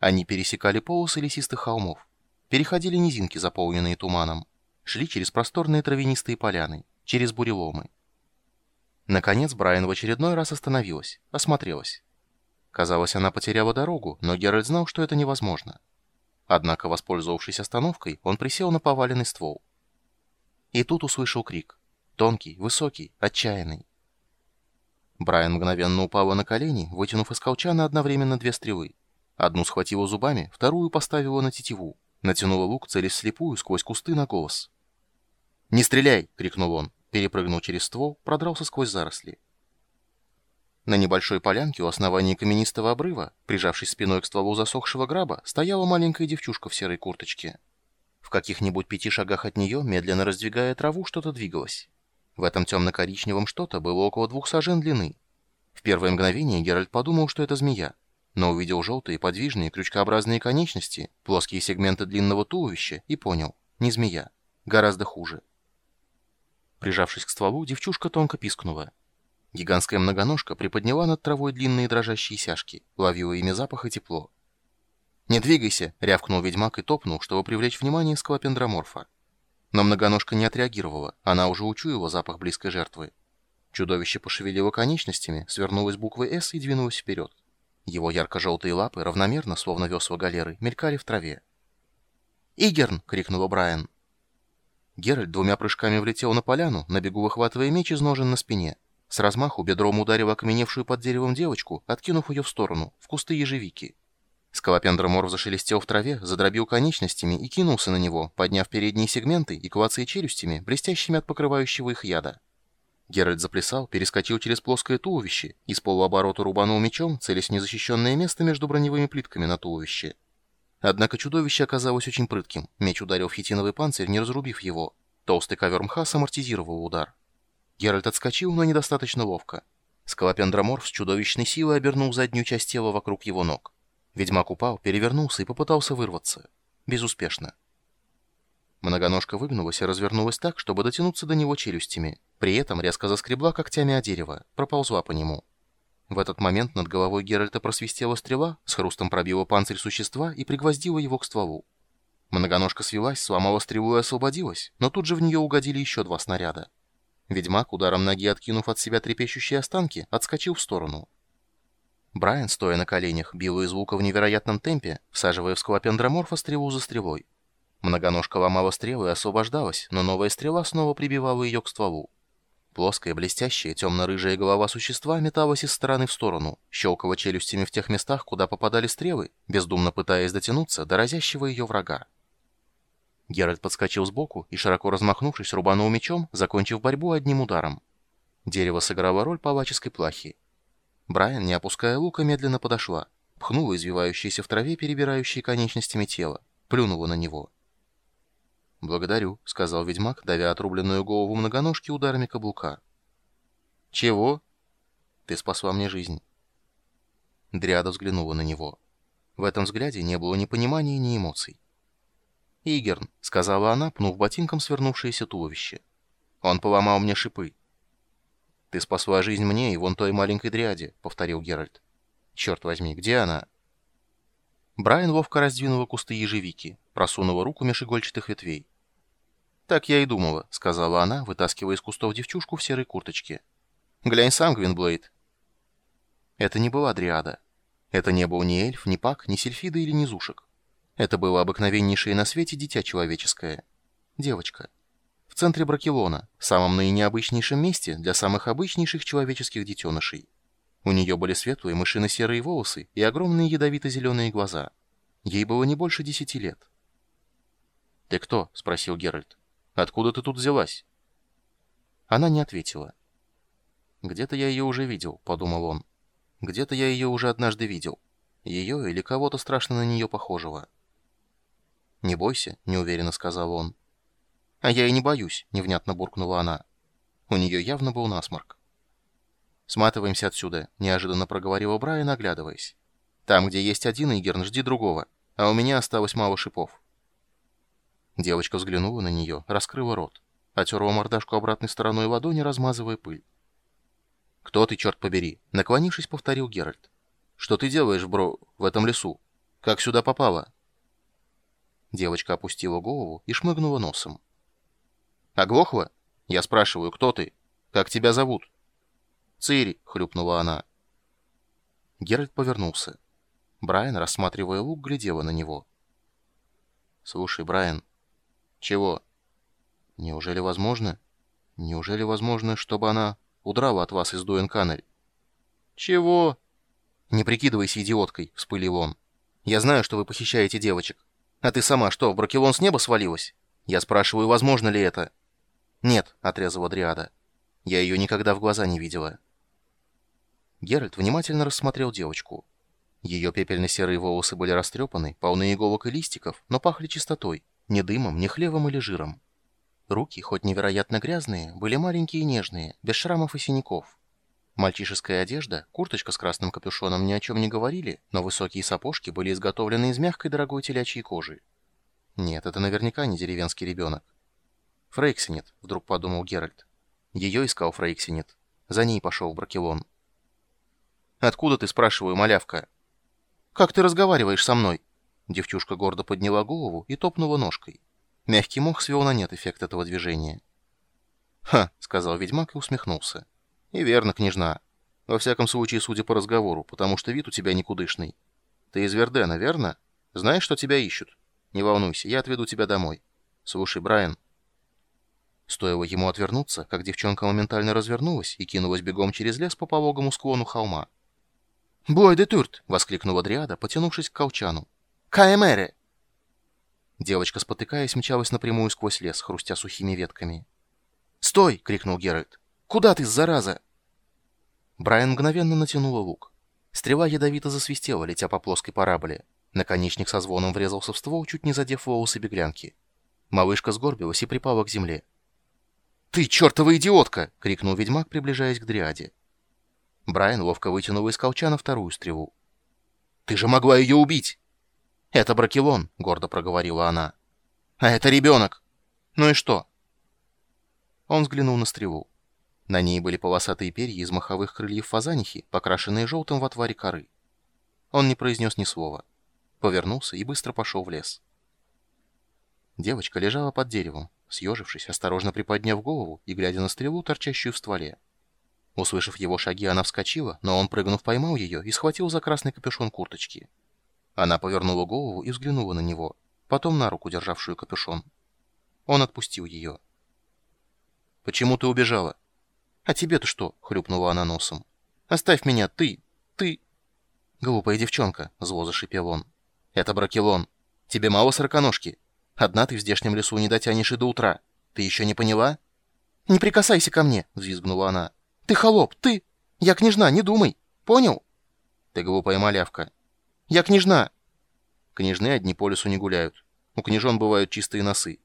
Они пересекали полосы лесистых холмов, переходили низинки, заполненные туманом, шли через просторные травянистые поляны, через буреломы. Наконец Брайан в очередной раз остановилась, осмотрелась. Казалось, она потеряла дорогу, но Геральт знал, что это невозможно. Однако, воспользовавшись остановкой, он присел на поваленный ствол. И тут услышал крик. Тонкий, высокий, отчаянный. Брайан мгновенно упала на колени, вытянув из колчана одновременно две стрелы. Одну схватила зубами, вторую поставила на тетиву. Натянула лук, целясь слепую сквозь кусты на голос. «Не стреляй!» — крикнул он. Перепрыгнул через ствол, продрался сквозь заросли. На небольшой полянке у основания каменистого обрыва, прижавшись спиной к стволу засохшего граба, стояла маленькая девчушка в серой курточке. В каких-нибудь пяти шагах от нее, медленно раздвигая траву, что-то двигалось. В этом темно-коричневом что-то было около двух сажен длины. В первое мгновение Геральт подумал, что это змея, но увидел желтые, подвижные, крючкообразные конечности, плоские сегменты длинного туловища и понял — не змея, гораздо хуже. Прижавшись к стволу, девчушка тонко пискнула. Гигантская многоножка приподняла над травой длинные дрожащие сяжки, ловила ими запах и тепло. «Не двигайся!» — рявкнул ведьмак и топнул, чтобы привлечь внимание скалопендроморфа. Но многоножка не отреагировала, она уже учуяла запах близкой жертвы. Чудовище пошевелило конечностями, свернулось буквой «С» и двинулось вперед. Его ярко-желтые лапы, равномерно, словно весла галеры, мелькали в траве. «Игерн!» — крикнула Брайан. Геральт двумя прыжками влетел на поляну, на бегу выхватывая меч из ножен на спине. С размаху бедром ударил окаменевшую под деревом девочку, откинув ее в сторону, в кусты ежевики. Скалопендроморф зашелестел в траве, задробил конечностями и кинулся на него, подняв передние сегменты и клацая челюстями, блестящими от покрывающего их яда. Геральт заплясал, перескочил через плоское туловище и с полуоборота рубанул мечом, целясь в незащищенное место между броневыми плитками на туловище. Однако чудовище оказалось очень прытким. Меч ударил в хитиновый панцирь, не разрубив его. Толстый ковер мха самортизировал удар. Геральт отскочил, но недостаточно ловко. Скалопендроморф с чудовищной силой обернул заднюю часть тела вокруг его ног. Ведьмак упал, перевернулся и попытался вырваться. Безуспешно. Многоножка выгнулась и развернулась так, чтобы дотянуться до него челюстями. При этом резко заскребла когтями о дерево, проползла по нему. В этот момент над головой Геральта просвистела стрела, с хрустом пробила панцирь существа и пригвоздила его к стволу. Многоножка свелась, сломала стрелу и освободилась, но тут же в нее угодили еще два снаряда. Ведьмак, ударом ноги откинув от себя трепещущие останки, отскочил в сторону. Брайан, стоя на коленях, бил из лука в невероятном темпе, всаживая в скалопендроморфа стрелу за стрелой. Многоножка ломала стрелы и освобождалась, но новая стрела снова прибивала ее к стволу. Плоская, блестящая, темно-рыжая голова существа металась из стороны в сторону, щелкала челюстями в тех местах, куда попадали стрелы, бездумно пытаясь дотянуться до разящего ее врага. Геральт подскочил сбоку и, широко размахнувшись, рубанул мечом, закончив борьбу одним ударом. Дерево сыграло роль палаческой плахи. Брайан, не опуская лука, медленно подошла, пхнула извивающееся в траве, перебирающие конечностями тело, плюнула на него — «Благодарю», — сказал ведьмак, давя отрубленную голову многоножки ударами каблука. «Чего?» «Ты спасла мне жизнь». Дриада взглянула на него. В этом взгляде не было ни понимания, ни эмоций. «Игерн», — сказала она, пнув ботинком свернувшееся туловище. «Он поломал мне шипы». «Ты спасла жизнь мне и вон той маленькой дриаде», — повторил Геральт. «Черт возьми, где она?» Брайан ловко раздвинула кусты ежевики, просунула руку меж игольчатых ветвей. «Так я и думала», — сказала она, вытаскивая из кустов девчушку в серой курточке. «Глянь сам, Гвинблейд». Это не была дриада. Это не был ни эльф, ни пак, ни сельфида или ни зушек. Это было обыкновеннейшее на свете дитя человеческое. Девочка. В центре Бракелона, самом наинеобычнейшем месте для самых обычнейших человеческих детенышей. У нее были светлые мышино-серые волосы и огромные ядовито-зеленые глаза. Ей было не больше десяти лет. «Ты кто?» — спросил Геральт. Откуда ты тут взялась?» Она не ответила. «Где-то я ее уже видел», — подумал он. «Где-то я ее уже однажды видел. Ее или кого-то страшно на нее похожего». «Не бойся», — неуверенно сказал он. «А я и не боюсь», — невнятно буркнула она. У нее явно был насморк. «Сматываемся отсюда», — неожиданно проговорила Брайан, оглядываясь. «Там, где есть один Игерн, жди другого, а у меня осталось мало шипов». Девочка взглянула на нее, раскрыла рот. Отерла мордашку обратной стороной ладони, размазывая пыль. «Кто ты, черт побери?» Наклонившись, повторил Геральт. «Что ты делаешь, бро, в этом лесу?» Как сюда попала?» Девочка опустила голову и шмыгнула носом. «Оглохла? Я спрашиваю, кто ты? Как тебя зовут?» «Цири», — хлюпнула она. Геральт повернулся. Брайан, рассматривая лук, глядела на него. «Слушай, Брайан...» «Чего?» «Неужели возможно? Неужели возможно, чтобы она удрала от вас из Дуэнканель?» «Чего?» «Не прикидывайся идиоткой», — вспылил он. «Я знаю, что вы похищаете девочек. А ты сама что, в Бракелон с неба свалилась? Я спрашиваю, возможно ли это?» «Нет», — отрезала Дриада. «Я ее никогда в глаза не видела». Геральт внимательно рассмотрел девочку. Ее пепельно-серые волосы были растрепаны, полны иголок и листиков, но пахли чистотой, ни дымом, ни хлевом или жиром. Руки, хоть невероятно грязные, были маленькие и нежные, без шрамов и синяков. Мальчишеская одежда, курточка с красным капюшоном ни о чем не говорили, но высокие сапожки были изготовлены из мягкой дорогой телячьей кожи. Нет, это наверняка не деревенский ребенок. «Фрейксинет», — вдруг подумал Геральт. Ее искал Фрейксинет. За ней пошел Бракелон. «Откуда ты, спрашиваю, малявка?» «Как ты разговариваешь со мной?» Девчушка гордо подняла голову и топнула ножкой. Мягкий мох свел на нет эффект этого движения. «Ха», — сказал ведьмак и усмехнулся. «И верно, княжна. Во всяком случае, судя по разговору, потому что вид у тебя никудышный. Ты из Вердена, верно? Знаешь, что тебя ищут? Не волнуйся, я отведу тебя домой. Слушай, Брайан...» Стоило ему отвернуться, как девчонка моментально развернулась и кинулась бегом через лес по пологому склону холма. «Бой де турт!» — воскликнула Дриада, потянувшись к колчану. «Каэмере!» Девочка, спотыкаясь, мчалась напрямую сквозь лес, хрустя сухими ветками. «Стой!» — крикнул Геральт. «Куда ты, зараза?» Брайан мгновенно натянула лук. Стрела ядовито засвистела, летя по плоской параболе. Наконечник со звоном врезался в ствол, чуть не задев волосы беглянки. Малышка сгорбилась и припала к земле. «Ты чертова идиотка!» — крикнул ведьмак, приближаясь к Дриаде. Брайан ловко вытянул из колчана вторую стрелу. «Ты же могла ее убить!» «Это Бракелон», — гордо проговорила она. «А это ребенок! Ну и что?» Он взглянул на стрелу. На ней были полосатые перья из маховых крыльев фазанихи, покрашенные желтым в отваре коры. Он не произнес ни слова. Повернулся и быстро пошел в лес. Девочка лежала под деревом, съежившись, осторожно приподняв голову и глядя на стрелу, торчащую в стволе. Услышав его шаги, она вскочила, но он, прыгнув, поймал ее и схватил за красный капюшон курточки. Она повернула голову и взглянула на него, потом на руку, державшую капюшон. Он отпустил ее. «Почему ты убежала?» «А тебе-то что?» — хрюпнула она носом. «Оставь меня, ты! Ты!» «Глупая девчонка!» — зло зашипел он. «Это Бракелон. Тебе мало сороконожки? Одна ты в здешнем лесу не дотянешь и до утра. Ты еще не поняла?» «Не прикасайся ко мне!» — взвизгнула она. «Ты холоп, ты! Я княжна, не думай! Понял?» «Ты глупая малявка!» «Я княжна!» Княжны одни по лесу не гуляют. У княжон бывают чистые носы.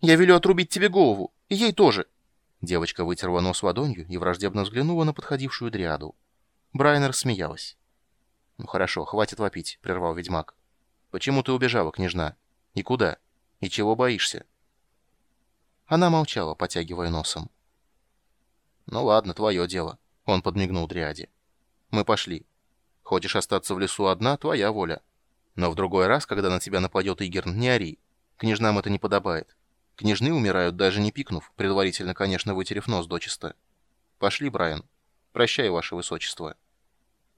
«Я велю отрубить тебе голову, и ей тоже!» Девочка вытерла нос ладонью и враждебно взглянула на подходившую дриаду. Брайнер смеялась. «Ну хорошо, хватит вопить», — прервал ведьмак. «Почему ты убежала, княжна? И куда? И чего боишься?» Она молчала, потягивая носом. «Ну ладно, твое дело», — он подмигнул дриаде. «Мы пошли. Хочешь остаться в лесу одна, твоя воля. Но в другой раз, когда на тебя нападет Игерн, не ори. Княжнам это не подобает. Княжны умирают, даже не пикнув, предварительно, конечно, вытерев нос дочисто. Пошли, Брайан. Прощай, ваше высочество.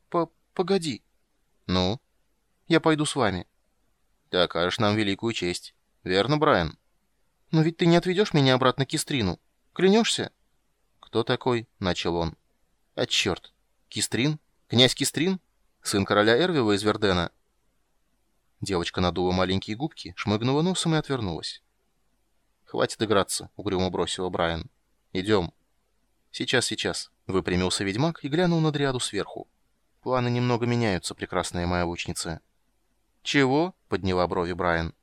По Погоди. Ну? Я пойду с вами. Ты окажешь нам великую честь. Верно, Брайан? Но ведь ты не отведешь меня обратно к Кистрину. Клянешься? Кто такой? Начал он. А черт. Кистрин? Князь Кистрин? Сын короля Эрвила из Вердена? Девочка надула маленькие губки, шмыгнула носом и отвернулась. «Хватит играться», — угрюмо бросила Брайан. «Идем». «Сейчас, сейчас», — выпрямился ведьмак и глянул на Дриаду сверху. «Планы немного меняются, прекрасная моя лучница». «Чего?» — подняла брови Брайан.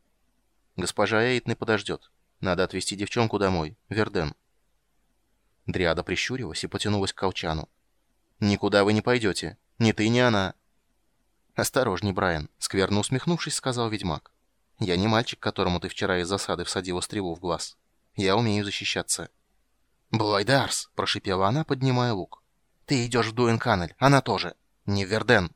«Госпожа Эйт подождет. Надо отвезти девчонку домой. Верден». Дриада прищурилась и потянулась к колчану. «Никуда вы не пойдете. Ни ты, ни она». «Осторожней, Брайан», — скверно усмехнувшись, сказал ведьмак. Я не мальчик, которому ты вчера из засады всадила стрелу в глаз. Я умею защищаться». «Блайдарс!» — прошипела она, поднимая лук. «Ты идешь в Дуэнканель, она тоже. Не в Верден».